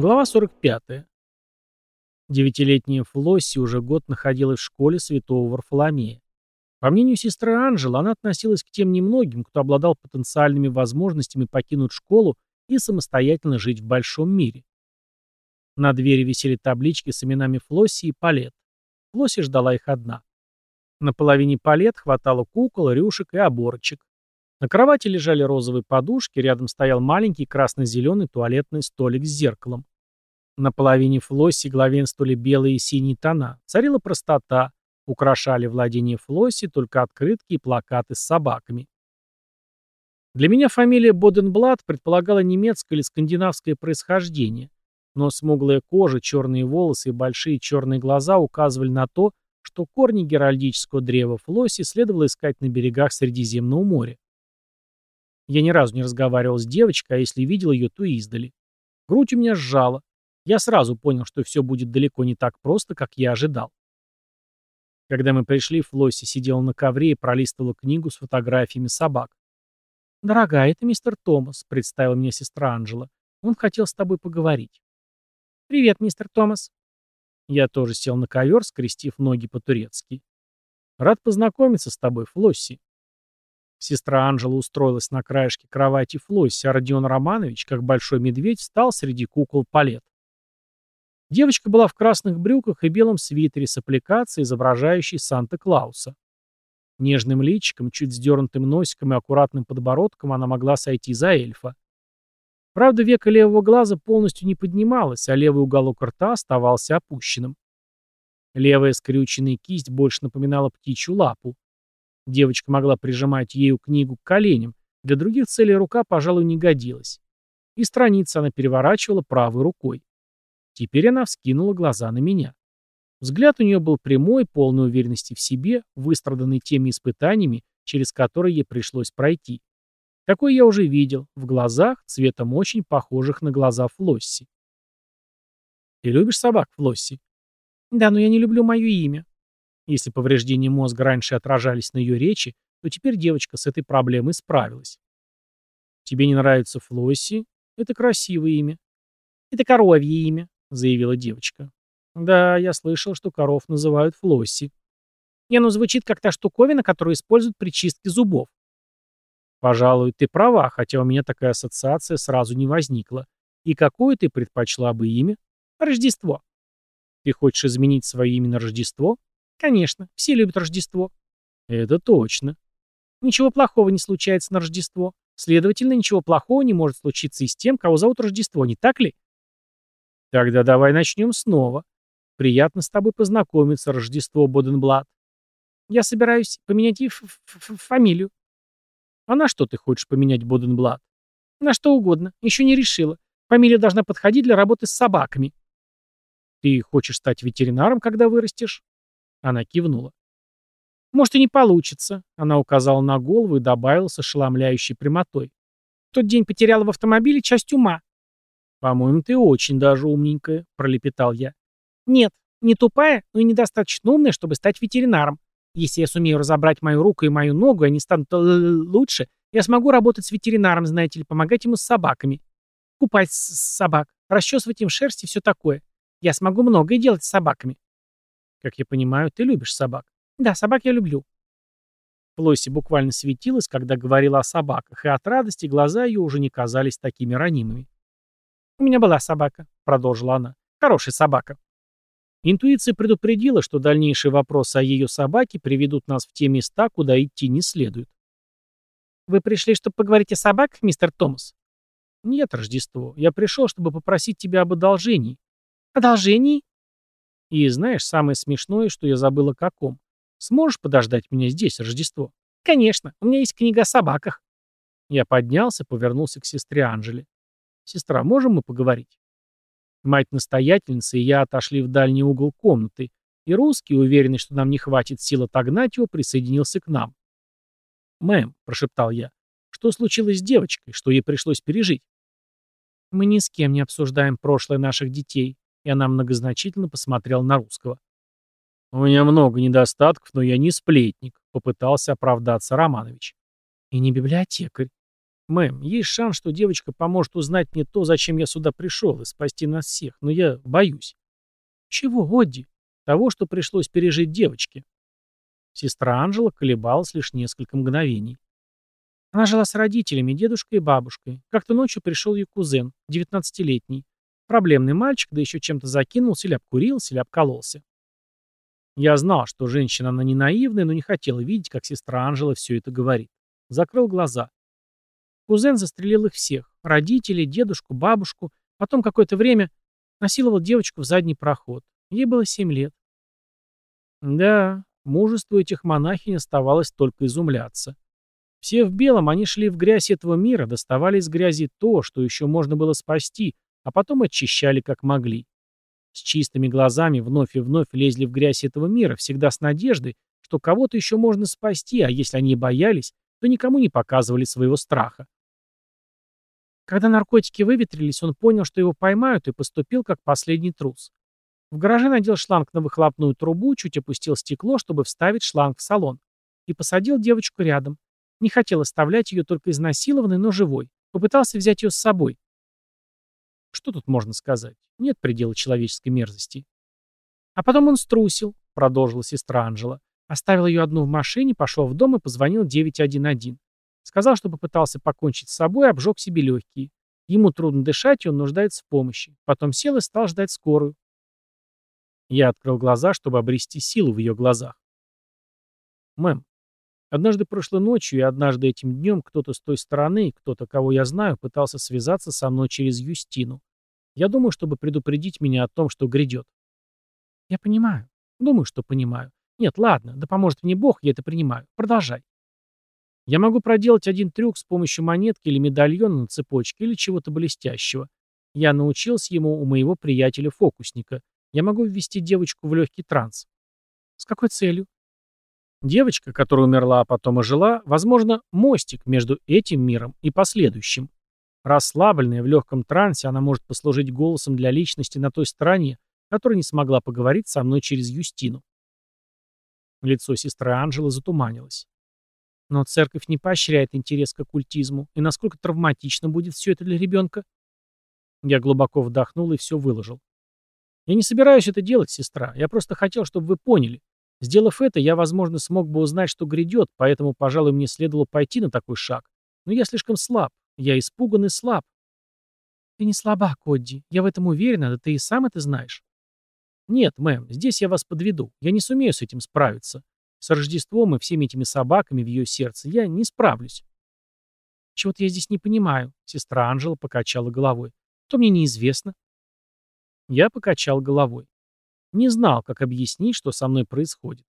Глава 45. Девятилетняя Флосси уже год находилась в школе святого Варфоломея. По мнению сестры Анжелы, она относилась к тем немногим, кто обладал потенциальными возможностями покинуть школу и самостоятельно жить в большом мире. На двери висели таблички с именами Флосси и Палет. Флосси ждала их одна. На половине Палет хватало кукол, рюшек и оборочек. На кровати лежали розовые подушки, рядом стоял маленький красно-зеленый туалетный столик с зеркалом. На половине Флосси главенствовали белые и синие тона. Царила простота. Украшали владение Флосси только открытки и плакаты с собаками. Для меня фамилия Боденблат предполагала немецкое или скандинавское происхождение, но смуглая кожа, черные волосы и большие черные глаза указывали на то, что корни геральдического древа Флосси следовало искать на берегах Средиземного моря. Я ни разу не разговаривал с девочкой, а если видел ее, то издали. Грудь у меня сжала. Я сразу понял, что все будет далеко не так просто, как я ожидал. Когда мы пришли, Флосси сидела на ковре и пролистывала книгу с фотографиями собак. «Дорогая, это мистер Томас», — представила мне сестра Анжела. «Он хотел с тобой поговорить». «Привет, мистер Томас». Я тоже сел на ковер, скрестив ноги по-турецки. «Рад познакомиться с тобой, Флосси». Сестра Анжела устроилась на краешке кровати Флосси, а Родион Романович, как большой медведь, встал среди кукол палет. Девочка была в красных брюках и белом свитере с аппликацией, изображающей Санта-Клауса. Нежным личиком, чуть сдернутым носиком и аккуратным подбородком она могла сойти за эльфа. Правда, века левого глаза полностью не поднималась, а левый уголок рта оставался опущенным. Левая скрюченная кисть больше напоминала птичью лапу. Девочка могла прижимать ею книгу к коленям, для других целей рука, пожалуй, не годилась. И страницы она переворачивала правой рукой. Теперь она вскинула глаза на меня. Взгляд у нее был прямой, полной уверенности в себе, выстраданный теми испытаниями, через которые ей пришлось пройти. Такой я уже видел, в глазах, цветом очень похожих на глаза Флосси. «Ты любишь собак, Флосси?» «Да, но я не люблю мое имя», если повреждения мозга раньше отражались на ее речи, то теперь девочка с этой проблемой справилась. «Тебе не нравится Флосси? Это красивое имя». «Это коровье имя», — заявила девочка. «Да, я слышал, что коров называют Флосси». «И оно звучит как та штуковина, которую используют при чистке зубов». «Пожалуй, ты права, хотя у меня такая ассоциация сразу не возникла. И какое ты предпочла бы имя?» «Рождество». «Ты хочешь изменить свое имя на Рождество?» Конечно, все любят Рождество. Это точно. Ничего плохого не случается на Рождество. Следовательно, ничего плохого не может случиться и с тем, кого зовут Рождество, не так ли? Тогда давай начнем снова. Приятно с тобой познакомиться, Рождество Боденблат. Я собираюсь поменять и фамилию. А на что ты хочешь поменять Боденблат? На что угодно. Еще не решила. Фамилия должна подходить для работы с собаками. Ты хочешь стать ветеринаром, когда вырастешь? Она кивнула. «Может, и не получится», — она указала на голову и добавила с ошеломляющей прямотой. «В тот день потеряла в автомобиле часть ума». «По-моему, ты очень даже умненькая», — пролепетал я. «Нет, не тупая, но и недостаточно умная, чтобы стать ветеринаром. Если я сумею разобрать мою руку и мою ногу, они станут лучше, я смогу работать с ветеринаром, знаете ли, помогать ему с собаками. Купать собак, расчесывать им шерсть и все такое. Я смогу многое делать с собаками. Как я понимаю, ты любишь собак. Да, собак я люблю. Флосси буквально светилась, когда говорила о собаках, и от радости глаза ее уже не казались такими ранимыми. «У меня была собака», — продолжила она. «Хорошая собака». Интуиция предупредила, что дальнейшие вопросы о ее собаке приведут нас в те места, куда идти не следует. «Вы пришли, чтобы поговорить о собаках, мистер Томас?» «Нет, Рождество. Я пришел, чтобы попросить тебя об одолжении». «Одолжении?» И знаешь, самое смешное, что я забыла каком. Сможешь подождать меня здесь, Рождество? Конечно, у меня есть книга о собаках. Я поднялся, повернулся к сестре Анжеле. Сестра, можем мы поговорить? Мать-настоятельница и я отошли в дальний угол комнаты, и русский, уверенный, что нам не хватит сил отогнать его, присоединился к нам. «Мэм», — прошептал я, — «что случилось с девочкой? Что ей пришлось пережить?» «Мы ни с кем не обсуждаем прошлое наших детей», и она многозначительно посмотрела на русского. «У меня много недостатков, но я не сплетник», — попытался оправдаться Романович. «И не библиотекарь». Мэм, есть шанс, что девочка поможет узнать мне то, зачем я сюда пришел, и спасти нас всех, но я боюсь. Чего, Одди? Того, что пришлось пережить девочке. Сестра Анжела колебалась лишь несколько мгновений. Она жила с родителями, дедушкой и бабушкой. Как-то ночью пришел ее кузен, девятнадцатилетний. Проблемный мальчик, да еще чем-то закинулся, или обкурился, или обкололся. Я знал, что женщина она не наивная, но не хотела видеть, как сестра Анжела все это говорит. Закрыл глаза. Кузен застрелил их всех. Родителей, дедушку, бабушку. Потом какое-то время насиловал девочку в задний проход. Ей было семь лет. Да, мужеству этих монахинь оставалось только изумляться. Все в белом, они шли в грязь этого мира, доставали из грязи то, что еще можно было спасти, а потом очищали как могли. С чистыми глазами вновь и вновь лезли в грязь этого мира, всегда с надеждой, что кого-то еще можно спасти, а если они боялись, то никому не показывали своего страха. Когда наркотики выветрились, он понял, что его поймают, и поступил как последний трус. В гараже надел шланг на выхлопную трубу, чуть опустил стекло, чтобы вставить шланг в салон. И посадил девочку рядом. Не хотел оставлять ее только изнасилованной, но живой. Попытался взять ее с собой. Что тут можно сказать? Нет предела человеческой мерзости. А потом он струсил, продолжила сестра Анжела. Оставил ее одну в машине, пошел в дом и позвонил 911. Сказал, что попытался покончить с собой, обжег себе легкие. Ему трудно дышать, и он нуждается в помощи. Потом сел и стал ждать скорую. Я открыл глаза, чтобы обрести силу в ее глазах. «Мэм, однажды прошлой ночью и однажды этим днем кто-то с той стороны, кто-то, кого я знаю, пытался связаться со мной через Юстину. Я думаю, чтобы предупредить меня о том, что грядет». «Я понимаю. Думаю, что понимаю. Нет, ладно, да поможет мне Бог, я это принимаю. Продолжай». Я могу проделать один трюк с помощью монетки или медальона на цепочке или чего-то блестящего. Я научился ему у моего приятеля-фокусника. Я могу ввести девочку в легкий транс. С какой целью? Девочка, которая умерла, а потом ожила, возможно, мостик между этим миром и последующим. Расслабленная в легком трансе, она может послужить голосом для личности на той стороне, которая не смогла поговорить со мной через Юстину. Лицо сестры Анжелы затуманилось. Но церковь не поощряет интерес к оккультизму. И насколько травматично будет все это для ребенка? Я глубоко вдохнул и все выложил. Я не собираюсь это делать, сестра. Я просто хотел, чтобы вы поняли. Сделав это, я, возможно, смог бы узнать, что грядет, поэтому, пожалуй, мне следовало пойти на такой шаг. Но я слишком слаб. Я испуган и слаб. Ты не слаба, Кодди. Я в этом уверена, да ты и сам это знаешь. Нет, мэм, здесь я вас подведу. Я не сумею с этим справиться. С Рождеством и всеми этими собаками в ее сердце я не справлюсь. Чего-то я здесь не понимаю. Сестра Анжела покачала головой. То мне неизвестно. Я покачал головой. Не знал, как объяснить, что со мной происходит.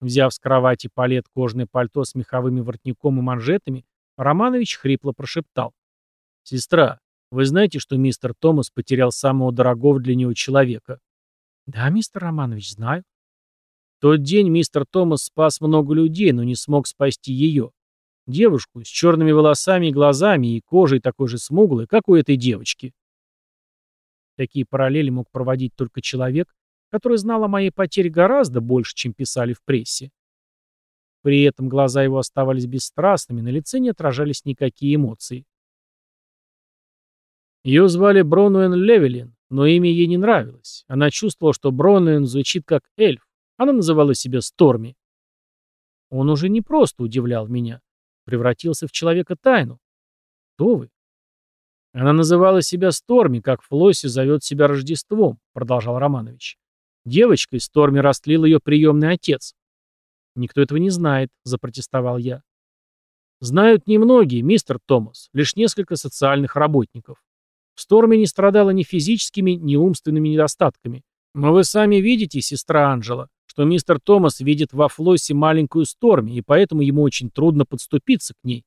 Взяв с кровати палет кожаное пальто с меховыми воротником и манжетами, Романович хрипло прошептал. «Сестра, вы знаете, что мистер Томас потерял самого дорогого для него человека?» «Да, мистер Романович, знаю тот день мистер Томас спас много людей, но не смог спасти ее. Девушку с черными волосами и глазами и кожей такой же смуглой, как у этой девочки. Такие параллели мог проводить только человек, который знал о моей потере гораздо больше, чем писали в прессе. При этом глаза его оставались бесстрастными, на лице не отражались никакие эмоции. Ее звали Бронуэн Левелин, но имя ей не нравилось. Она чувствовала, что Бронуэн звучит как эльф. Она называла себя Сторми. Он уже не просто удивлял меня, превратился в человека тайну. Кто вы? Она называла себя Сторми, как Флосси зовет себя Рождеством, продолжал Романович. Девочкой Сторми растлил ее приемный отец. Никто этого не знает, запротестовал я. Знают немногие, мистер Томас, лишь несколько социальных работников. В Сторме не страдала ни физическими, ни умственными недостатками. Но вы сами видите, сестра Анжела, что мистер Томас видит во Флоссе маленькую Сторми, и поэтому ему очень трудно подступиться к ней.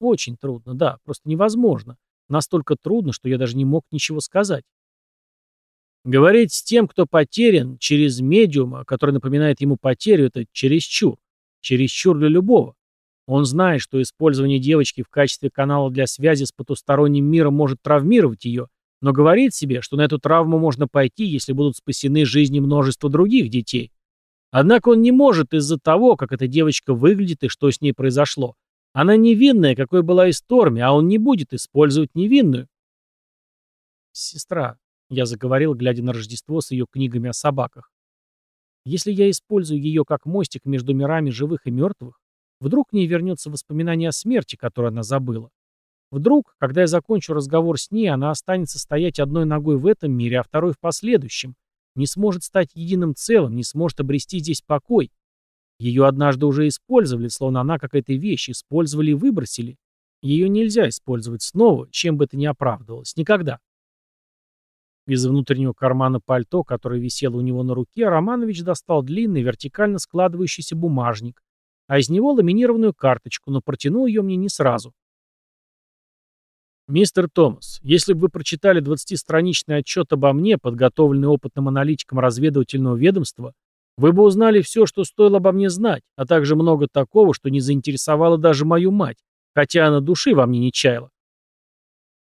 Очень трудно, да, просто невозможно. Настолько трудно, что я даже не мог ничего сказать. Говорить с тем, кто потерян, через медиума, который напоминает ему потерю, это чересчур. Чересчур для любого. Он знает, что использование девочки в качестве канала для связи с потусторонним миром может травмировать ее, но говорит себе, что на эту травму можно пойти, если будут спасены жизни множества других детей. Однако он не может из-за того, как эта девочка выглядит и что с ней произошло. Она невинная, какой была и Сторми, а он не будет использовать невинную. Сестра, я заговорил, глядя на Рождество с ее книгами о собаках. Если я использую ее как мостик между мирами живых и мертвых, вдруг к ней вернется воспоминание о смерти, которое она забыла. Вдруг, когда я закончу разговор с ней, она останется стоять одной ногой в этом мире, а второй в последующем, не сможет стать единым целым, не сможет обрести здесь покой. Ее однажды уже использовали, словно она какая-то вещь, использовали и выбросили. Ее нельзя использовать снова, чем бы это ни оправдывалось. Никогда. Из внутреннего кармана пальто, которое висело у него на руке, Романович достал длинный, вертикально складывающийся бумажник, а из него ламинированную карточку, но протянул ее мне не сразу. «Мистер Томас, если бы вы прочитали 20-страничный отчет обо мне, подготовленный опытным аналитиком разведывательного ведомства, вы бы узнали все, что стоило обо мне знать, а также много такого, что не заинтересовало даже мою мать, хотя она души во мне не чаяла».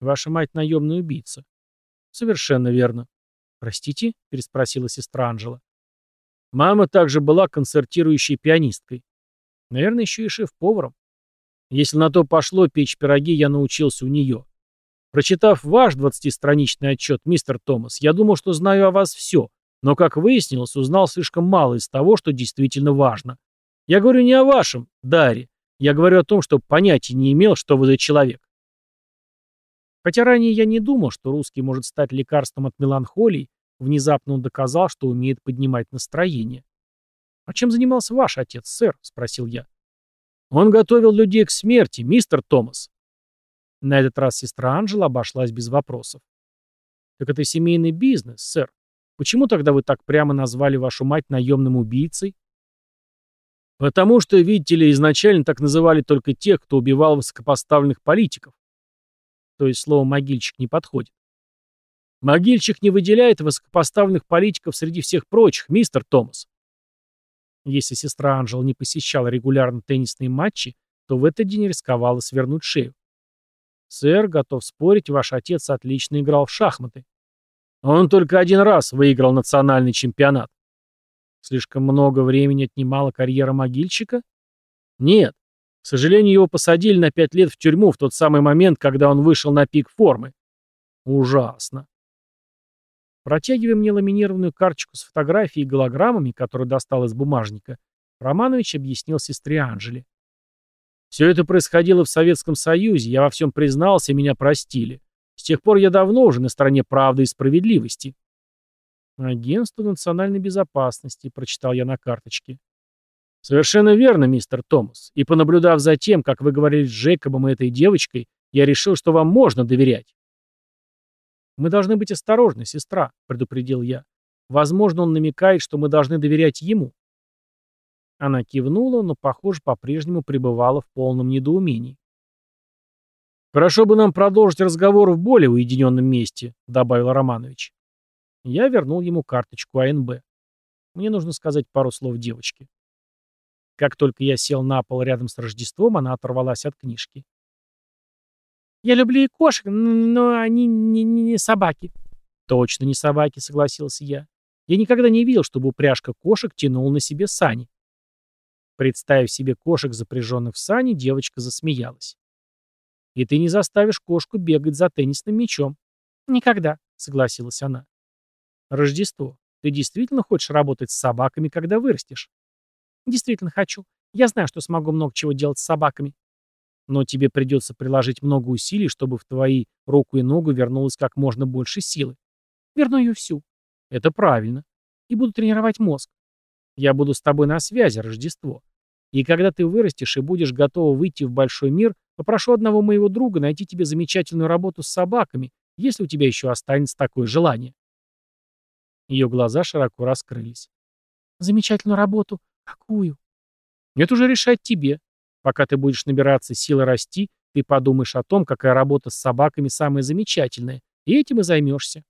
«Ваша мать наемный убийца». «Совершенно верно». «Простите?» — переспросила сестра Анжела. «Мама также была концертирующей пианисткой. Наверное, еще и шеф-поваром. Если на то пошло, печь пироги я научился у нее. Прочитав ваш двадцатистраничный отчет, мистер Томас, я думал, что знаю о вас все, но, как выяснилось, узнал слишком мало из того, что действительно важно. Я говорю не о вашем, Даре. Я говорю о том, что понятия не имел, что вы за человек. Хотя ранее я не думал, что русский может стать лекарством от меланхолии, внезапно он доказал, что умеет поднимать настроение. «А чем занимался ваш отец, сэр?» — спросил я. «Он готовил людей к смерти, мистер Томас», на этот раз сестра Анжела обошлась без вопросов. «Так это семейный бизнес, сэр. Почему тогда вы так прямо назвали вашу мать наемным убийцей?» «Потому что, видите ли, изначально так называли только тех, кто убивал высокопоставленных политиков. То есть слово «могильщик» не подходит. Могильщик не выделяет высокопоставленных политиков среди всех прочих, мистер Томас. Если сестра Анжела не посещала регулярно теннисные матчи, то в этот день рисковала свернуть шею. «Сэр, готов спорить, ваш отец отлично играл в шахматы». «Он только один раз выиграл национальный чемпионат». «Слишком много времени отнимала карьера могильщика?» «Нет. К сожалению, его посадили на пять лет в тюрьму в тот самый момент, когда он вышел на пик формы». «Ужасно». Протягивая мне ламинированную карточку с фотографией и голограммами, которую достал из бумажника, Романович объяснил сестре Анжеле. Все это происходило в Советском Союзе, я во всем признался, меня простили. С тех пор я давно уже на стороне правды и справедливости. Агентство национальной безопасности, прочитал я на карточке. Совершенно верно, мистер Томас. И понаблюдав за тем, как вы говорили с Джекобом и этой девочкой, я решил, что вам можно доверять. Мы должны быть осторожны, сестра, предупредил я. Возможно, он намекает, что мы должны доверять ему. Она кивнула, но, похоже, по-прежнему пребывала в полном недоумении. «Хорошо бы нам продолжить разговор в более уединенном месте», — добавил Романович. Я вернул ему карточку АНБ. Мне нужно сказать пару слов девочке. Как только я сел на пол рядом с Рождеством, она оторвалась от книжки. «Я люблю и кошек, но они не, не, не собаки». «Точно не собаки», — согласился я. «Я никогда не видел, чтобы упряжка кошек тянула на себе сани». Представив себе кошек, запряженных в сани, девочка засмеялась. «И ты не заставишь кошку бегать за теннисным мячом?» «Никогда», — согласилась она. «Рождество. Ты действительно хочешь работать с собаками, когда вырастешь?» «Действительно хочу. Я знаю, что смогу много чего делать с собаками». «Но тебе придется приложить много усилий, чтобы в твои руку и ногу вернулось как можно больше силы». «Верну ее всю». «Это правильно. И буду тренировать мозг. Я буду с тобой на связи, Рождество. И когда ты вырастешь и будешь готова выйти в большой мир, попрошу одного моего друга найти тебе замечательную работу с собаками, если у тебя еще останется такое желание. Ее глаза широко раскрылись. Замечательную работу? Какую? Это уже решать тебе. Пока ты будешь набираться силы расти, ты подумаешь о том, какая работа с собаками самая замечательная, и этим и займешься.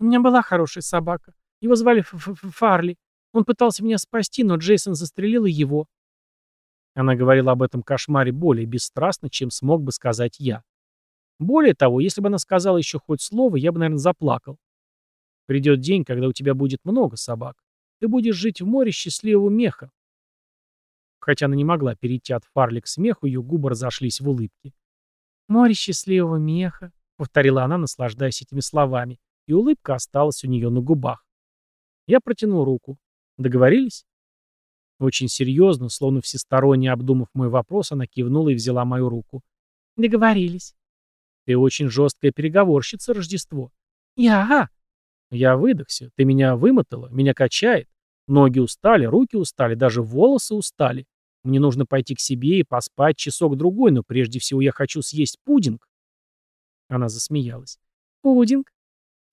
У меня была хорошая собака. Его звали Ф -ф -ф Фарли. Он пытался меня спасти, но Джейсон застрелил его. Она говорила об этом кошмаре более бесстрастно, чем смог бы сказать я. Более того, если бы она сказала еще хоть слово, я бы, наверное, заплакал. Придет день, когда у тебя будет много собак. Ты будешь жить в море счастливого меха. Хотя она не могла перейти от Фарли к смеху, ее губы разошлись в улыбке. «Море счастливого меха», — повторила она, наслаждаясь этими словами, и улыбка осталась у нее на губах. Я протянул руку. Договорились? Очень серьезно, словно всесторонне обдумав мой вопрос, она кивнула и взяла мою руку. Договорились. Ты очень жесткая переговорщица, Рождество. Я? Я выдохся. Ты меня вымотала, меня качает. Ноги устали, руки устали, даже волосы устали. Мне нужно пойти к себе и поспать часок-другой, но прежде всего я хочу съесть пудинг. Она засмеялась. Пудинг?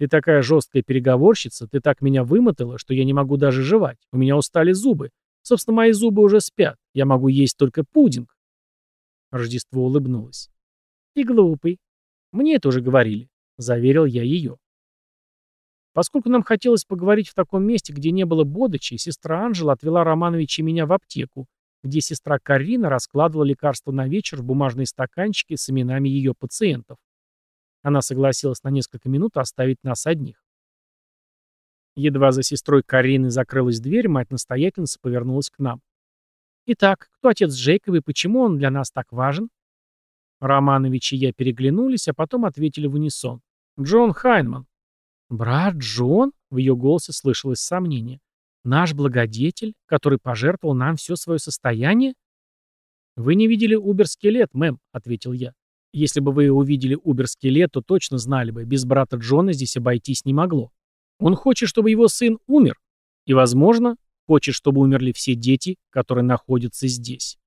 Ты такая жесткая переговорщица, ты так меня вымотала, что я не могу даже жевать. У меня устали зубы. Собственно, мои зубы уже спят. Я могу есть только пудинг. Рождество улыбнулось. Ты глупый. Мне это уже говорили. Заверил я ее. Поскольку нам хотелось поговорить в таком месте, где не было бодычей, сестра Анжела отвела Романовича и меня в аптеку, где сестра Карина раскладывала лекарства на вечер в бумажные стаканчики с именами ее пациентов. Она согласилась на несколько минут оставить нас одних. Едва за сестрой Карины закрылась дверь, мать настоятельница повернулась к нам. «Итак, кто отец Джейкоба и почему он для нас так важен?» Романович и я переглянулись, а потом ответили в унисон. «Джон Хайнман». «Брат Джон?» — в ее голосе слышалось сомнение. «Наш благодетель, который пожертвовал нам все свое состояние?» «Вы не видели Убер-скелет, мэм», — ответил я. «Если бы вы увидели Убер-скелет, то точно знали бы, без брата Джона здесь обойтись не могло. Он хочет, чтобы его сын умер. И, возможно, хочет, чтобы умерли все дети, которые находятся здесь».